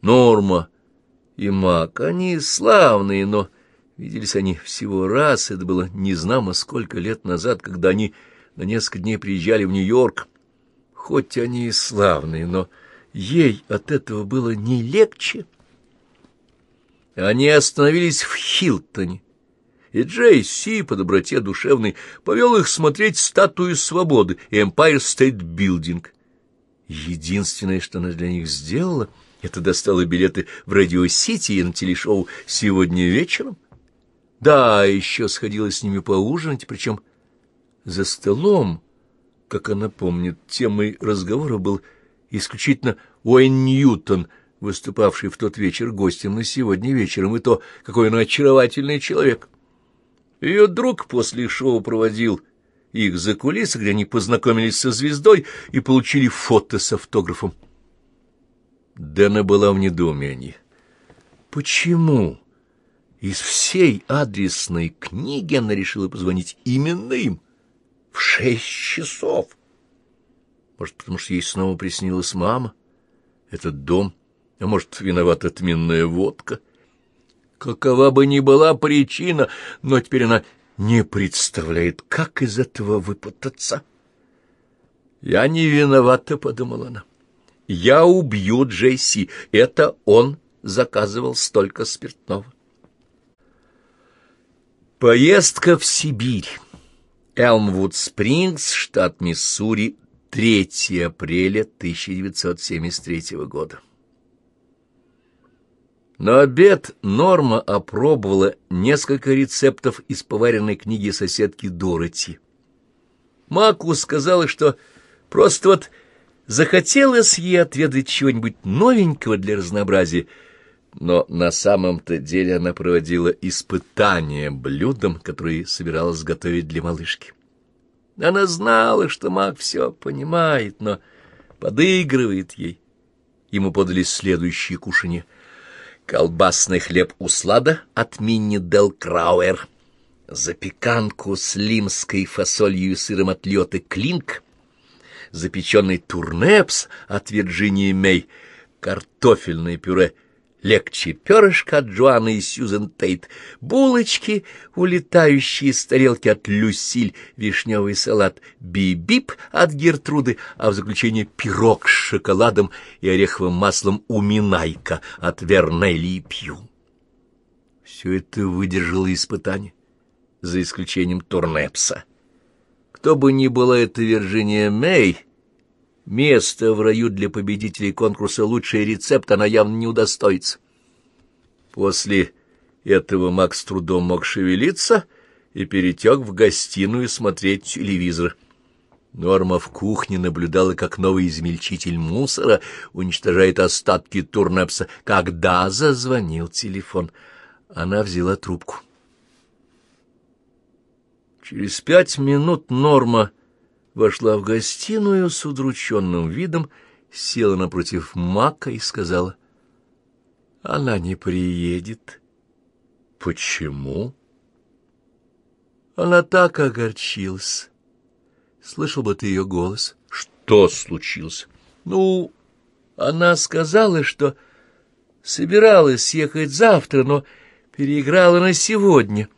Норма и Мак, они славные, но виделись они всего раз, это было незнамо сколько лет назад, когда они на несколько дней приезжали в Нью-Йорк. Хоть они и славные, но ей от этого было не легче. Они остановились в Хилтоне, и Джей Си по доброте душевной повел их смотреть статую свободы и Empire State Building. Единственное, что она для них сделала, это достала билеты в Радио-Сити и на телешоу «Сегодня вечером». Да, еще сходила с ними поужинать, причем за столом, как она помнит, темой разговора был исключительно Уэйн Ньютон, выступавший в тот вечер гостем на сегодня вечером, и то, какой он очаровательный человек. Ее друг после шоу проводил их за кулисы, где они познакомились со звездой и получили фото с автографом. Дэна была в недоумении. Почему из всей адресной книги она решила позвонить именно им в шесть часов? Может, потому что ей снова приснилась мама, этот дом, а может, виновата отменная водка? Какова бы ни была причина, но теперь она не представляет, как из этого выпутаться. «Я не виновата», — подумала она. «Я убью Джейси. Это он заказывал столько спиртного». Поездка в Сибирь. Элмвуд Спрингс, штат Миссури, 3 апреля 1973 года. На обед Норма опробовала несколько рецептов из поваренной книги соседки Дороти. Маку сказала, что просто вот захотелось ей отведать чего-нибудь новенького для разнообразия, но на самом-то деле она проводила испытания блюдом, которые собиралась готовить для малышки. Она знала, что Мак все понимает, но подыгрывает ей. Ему подали следующие кушанья — колбасный хлеб услада от Минни Дел Крауэр, запеканку с лимской фасолью и сыром от Лёты Клинк, запеченный турнепс от Вирджинии Мэй, картофельное пюре — легче перышка от Джоанны и Сьюзен Тейт, булочки, улетающие с тарелки от Люсиль, вишневый салат, бибип от Гертруды, а в заключение пирог с шоколадом и ореховым маслом у Минайка от Вернелли и Пью. Все это выдержало испытание, за исключением Турнепса. Кто бы ни была эта Вирджиния Мэй, Место в раю для победителей конкурса «Лучший рецепт» она явно не удостоится. После этого Макс трудом мог шевелиться и перетек в гостиную смотреть телевизор. Норма в кухне наблюдала, как новый измельчитель мусора уничтожает остатки турнепса, когда зазвонил телефон. Она взяла трубку. Через пять минут Норма вошла в гостиную с удрученным видом, села напротив Мака и сказала, «Она не приедет». «Почему?» Она так огорчилась. Слышал бы ты ее голос. «Что случилось?» «Ну, она сказала, что собиралась ехать завтра, но переиграла на сегодня»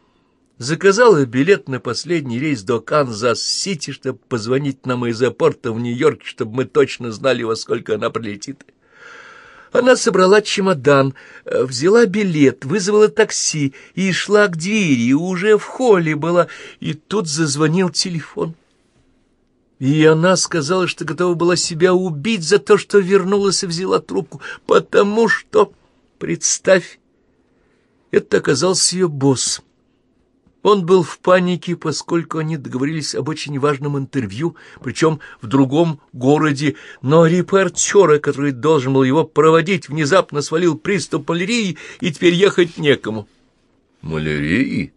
заказала билет на последний рейс до Канзас-Сити, чтобы позвонить нам из аэропорта в Нью-Йорк, чтобы мы точно знали, во сколько она прилетит. Она собрала чемодан, э, взяла билет, вызвала такси и шла к двери, и уже в холле была, и тут зазвонил телефон. И она сказала, что готова была себя убить за то, что вернулась и взяла трубку, потому что, представь, это оказался ее босс. Он был в панике, поскольку они договорились об очень важном интервью, причем в другом городе, но репортера, который должен был его проводить, внезапно свалил приступ малярии, и теперь ехать некому. Малярии?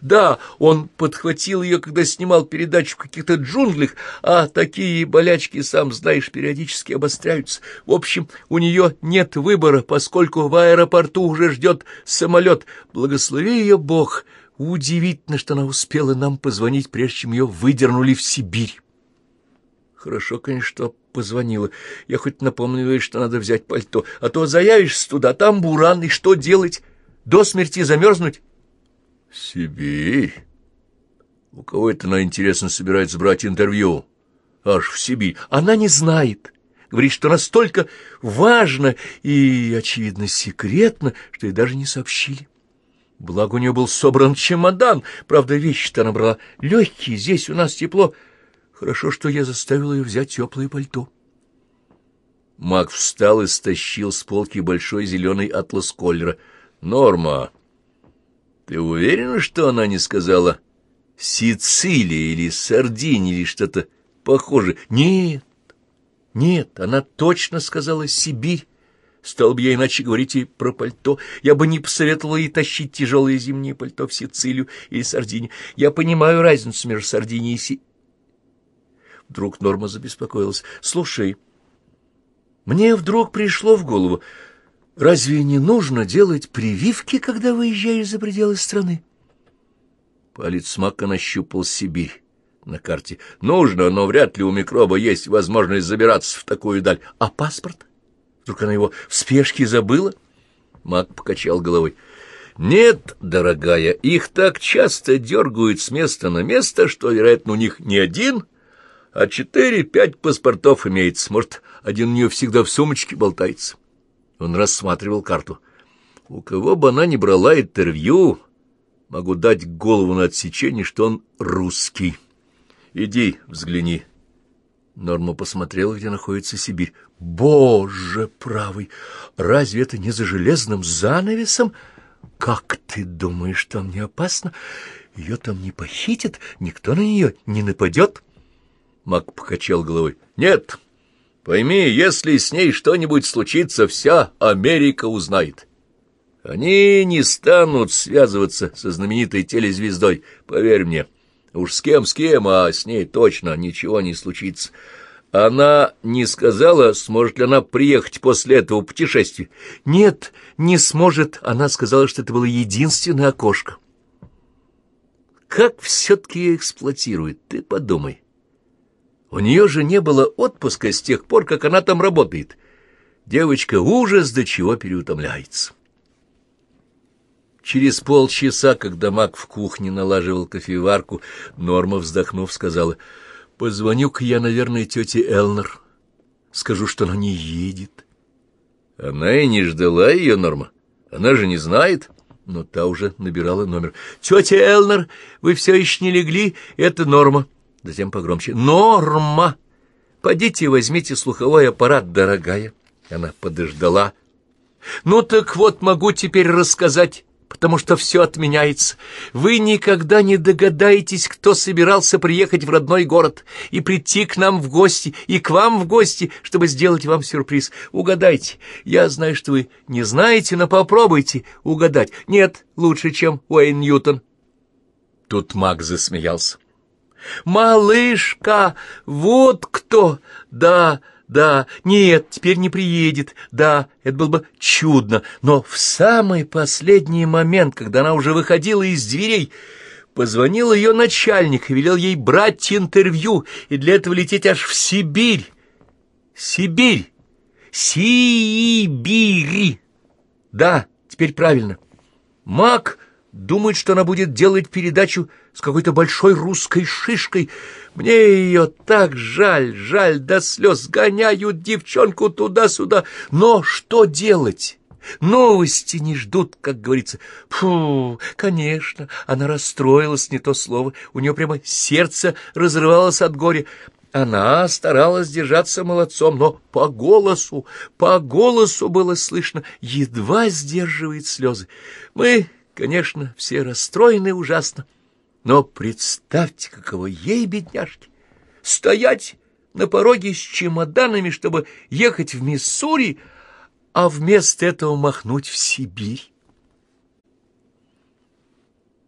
Да, он подхватил ее, когда снимал передачу в каких-то джунглях, а такие болячки, сам знаешь, периодически обостряются. В общем, у нее нет выбора, поскольку в аэропорту уже ждет самолет. Благослови ее Бог!» Удивительно, что она успела нам позвонить, прежде чем ее выдернули в Сибирь. Хорошо, конечно, что позвонила. Я хоть напомню ей, что надо взять пальто. А то заявишься туда, там буран, и что делать? До смерти замерзнуть? Сибирь? У кого это она, интересно, собирается брать интервью? Аж в Сибирь. Она не знает. Говорит, что настолько важно и, очевидно, секретно, что ей даже не сообщили. Благо у нее был собран чемодан. Правда, вещи-то она брала легкие, здесь у нас тепло. Хорошо, что я заставил ее взять теплое пальто. Мак встал и стащил с полки большой зеленый атлас Коллера. «Норма, ты уверена, что она не сказала Сицилия или Сардиния или что-то похожее?» «Нет, нет, она точно сказала Сибирь. Стал бы я иначе говорить и про пальто. Я бы не посоветовала ей тащить тяжелое зимнее пальто в Сицилию или Сардинию. Я понимаю разницу между Сардинией и Сибирью. Вдруг Норма забеспокоилась. «Слушай, мне вдруг пришло в голову, разве не нужно делать прививки, когда выезжаешь за пределы страны?» Палец Мака нащупал Сибирь на карте. «Нужно, но вряд ли у микроба есть возможность забираться в такую даль. А паспорт? Вдруг она его в спешке забыла?» Мак покачал головой. «Нет, дорогая, их так часто дергают с места на место, что, вероятно, у них не один, а четыре-пять паспортов имеется. Может, один у нее всегда в сумочке болтается. Он рассматривал карту. У кого бы она ни брала интервью, могу дать голову на отсечение, что он русский. Иди, взгляни. Норма посмотрела, где находится Сибирь. Боже правый! Разве это не за железным занавесом? Как ты думаешь, там не опасно? Ее там не похитят, никто на нее не нападет?» Мак покачал головой. «Нет, пойми, если с ней что-нибудь случится, вся Америка узнает. Они не станут связываться со знаменитой телезвездой, поверь мне. Уж с кем, с кем, а с ней точно ничего не случится. Она не сказала, сможет ли она приехать после этого путешествия. Нет, не сможет. Она сказала, что это было единственное окошко. Как все-таки ее эксплуатирует, ты подумай. У нее же не было отпуска с тех пор, как она там работает. Девочка ужас до чего переутомляется. Через полчаса, когда Мак в кухне налаживал кофеварку, Норма, вздохнув, сказала, «Позвоню-ка я, наверное, тете Элнер. Скажу, что она не едет». Она и не ждала ее, Норма. Она же не знает. Но та уже набирала номер. «Тетя Элнер, вы все еще не легли? Это Норма». Затем погромче. «Норма! Подите возьмите слуховой аппарат, дорогая!» Она подождала. «Ну так вот, могу теперь рассказать, потому что все отменяется. Вы никогда не догадаетесь, кто собирался приехать в родной город и прийти к нам в гости, и к вам в гости, чтобы сделать вам сюрприз. Угадайте. Я знаю, что вы не знаете, но попробуйте угадать. Нет, лучше, чем Уэйн Ньютон». Тут Мак засмеялся. «Малышка! Вот кто! Да, да, нет, теперь не приедет. Да, это было бы чудно. Но в самый последний момент, когда она уже выходила из дверей, позвонил ее начальник и велел ей брать интервью, и для этого лететь аж в Сибирь. Сибирь! Сибири! Да, теперь правильно. Мак думает, что она будет делать передачу с какой-то большой русской шишкой. Мне ее так жаль, жаль до слез, гоняют девчонку туда-сюда. Но что делать? Новости не ждут, как говорится. Фу, конечно, она расстроилась, не то слово. У нее прямо сердце разрывалось от горя. Она старалась держаться молодцом, но по голосу, по голосу было слышно, едва сдерживает слезы. Мы, конечно, все расстроены ужасно. Но представьте, каково ей, бедняжки, стоять на пороге с чемоданами, чтобы ехать в Миссури, а вместо этого махнуть в Сибирь.